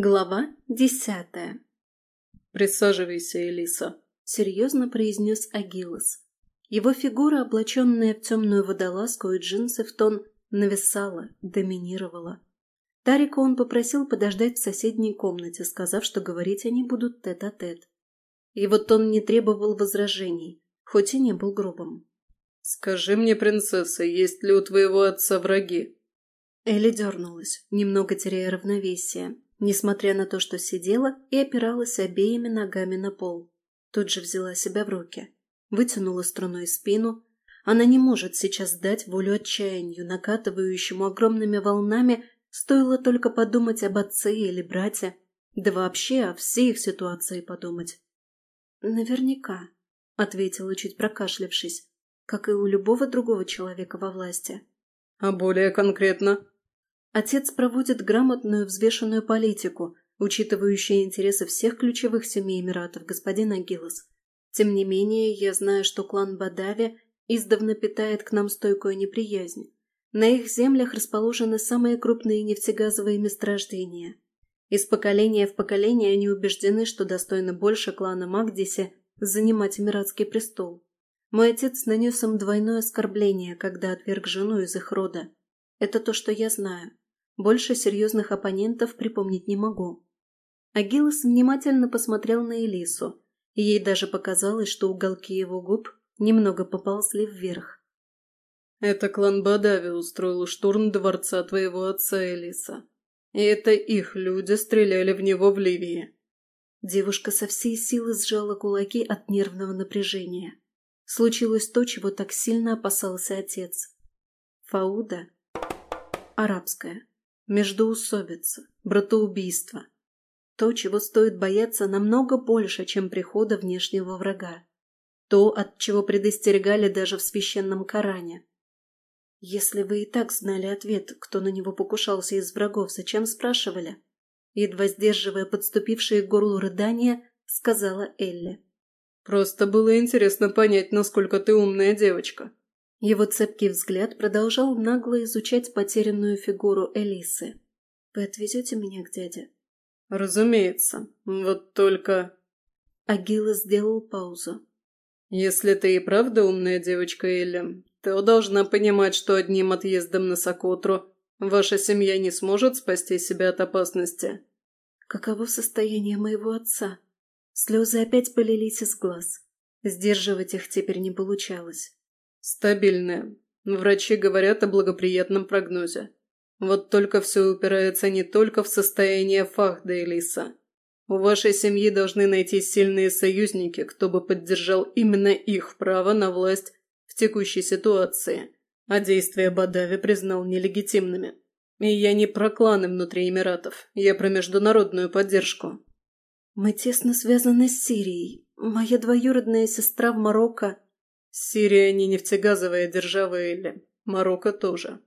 Глава десятая. «Присаживайся, Элиса», — серьезно произнес Агилос. Его фигура, облаченная в темную водолазку и джинсы в тон, нависала, доминировала. Тарика он попросил подождать в соседней комнате, сказав, что говорить они будут тет-а-тет. -тет. Его тон не требовал возражений, хоть и не был грубым. «Скажи мне, принцесса, есть ли у твоего отца враги?» Элли дернулась, немного теряя равновесие несмотря на то, что сидела и опиралась обеими ногами на пол. Тут же взяла себя в руки, вытянула струной спину. Она не может сейчас дать волю отчаянию, накатывающему огромными волнами, стоило только подумать об отце или брате, да вообще о всей их ситуации подумать. «Наверняка», — ответила, чуть прокашлявшись, как и у любого другого человека во власти. «А более конкретно?» Отец проводит грамотную взвешенную политику, учитывающую интересы всех ключевых семей Эмиратов, господин Агилос. Тем не менее, я знаю, что клан Бадави издавна питает к нам стойкую неприязнь. На их землях расположены самые крупные нефтегазовые месторождения. Из поколения в поколение они убеждены, что достойно больше клана Магдиси занимать Эмиратский престол. Мой отец нанес им двойное оскорбление, когда отверг жену из их рода. Это то, что я знаю. Больше серьезных оппонентов припомнить не могу. Агилос внимательно посмотрел на Элису, и ей даже показалось, что уголки его губ немного поползли вверх. «Это клан Бадави устроил штурм дворца твоего отца, Элиса. И это их люди стреляли в него в Ливии». Девушка со всей силы сжала кулаки от нервного напряжения. Случилось то, чего так сильно опасался отец. Фауда – арабская, Междоусобица, братоубийство. То, чего стоит бояться намного больше, чем прихода внешнего врага. То, от чего предостерегали даже в священном Коране. Если вы и так знали ответ, кто на него покушался из врагов, зачем спрашивали? Едва сдерживая подступившие к горлу рыдания, сказала Элли. «Просто было интересно понять, насколько ты умная девочка», его цепкий взгляд продолжал нагло изучать потерянную фигуру Элисы. «Вы отвезете меня к дяде?» «Разумеется. Вот только...» Агила сделал паузу. «Если ты и правда умная девочка, Элли, то должна понимать, что одним отъездом на Сокотру ваша семья не сможет спасти себя от опасности». «Каково состояние моего отца?» Слезы опять полились из глаз. Сдерживать их теперь не получалось. Стабильная. Врачи говорят о благоприятном прогнозе. Вот только все упирается не только в состояние Фахда и Лиса. У вашей семьи должны найти сильные союзники, кто бы поддержал именно их право на власть в текущей ситуации, а действия Бадави признал нелегитимными. И я не про кланы внутри Эмиратов, я про международную поддержку. Мы тесно связаны с Сирией. Моя двоюродная сестра в Марокко Сирия не нефтегазовая держава или Марокко тоже.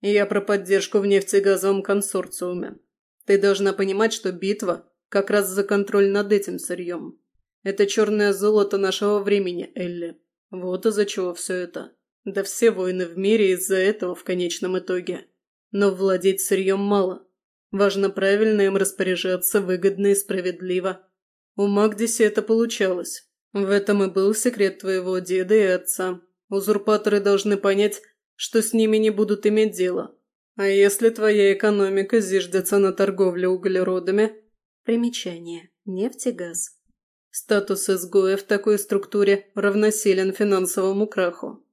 Я про поддержку в нефтегазовом консорциуме. Ты должна понимать, что битва как раз за контроль над этим сырьем. Это черное золото нашего времени, Элли. Вот из-за чего все это. Да все войны в мире из-за этого в конечном итоге. Но владеть сырьем мало. Важно правильно им распоряжаться выгодно и справедливо. У Магдиси это получалось. В этом и был секрет твоего деда и отца. Узурпаторы должны понять, что с ними не будут иметь дело. А если твоя экономика зиждется на торговле углеродами? Примечание. Нефть и газ. Статус изгоя в такой структуре равносилен финансовому краху.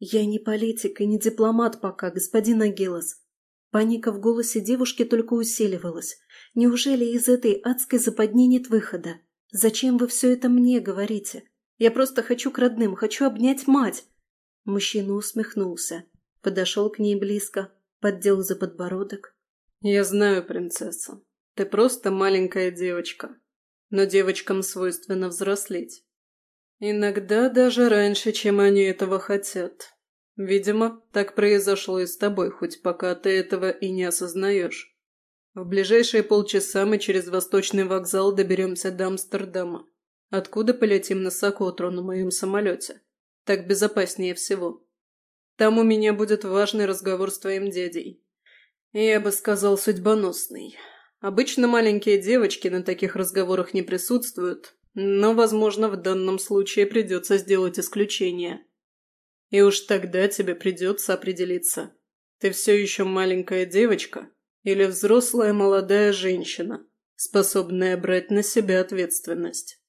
Я не политик и не дипломат пока, господин Агилос. Паника в голосе девушки только усиливалась. Неужели из этой адской западни нет выхода? «Зачем вы все это мне говорите? Я просто хочу к родным, хочу обнять мать!» Мужчина усмехнулся, подошел к ней близко, поддел за подбородок. «Я знаю, принцесса, ты просто маленькая девочка, но девочкам свойственно взрослеть. Иногда даже раньше, чем они этого хотят. Видимо, так произошло и с тобой, хоть пока ты этого и не осознаешь. В ближайшие полчаса мы через Восточный вокзал доберемся до Амстердама, откуда полетим на Сокотру на моем самолете. Так безопаснее всего. Там у меня будет важный разговор с твоим дядей. Я бы сказал, судьбоносный. Обычно маленькие девочки на таких разговорах не присутствуют, но, возможно, в данном случае придется сделать исключение. И уж тогда тебе придется определиться, ты все еще маленькая девочка или взрослая молодая женщина, способная брать на себя ответственность.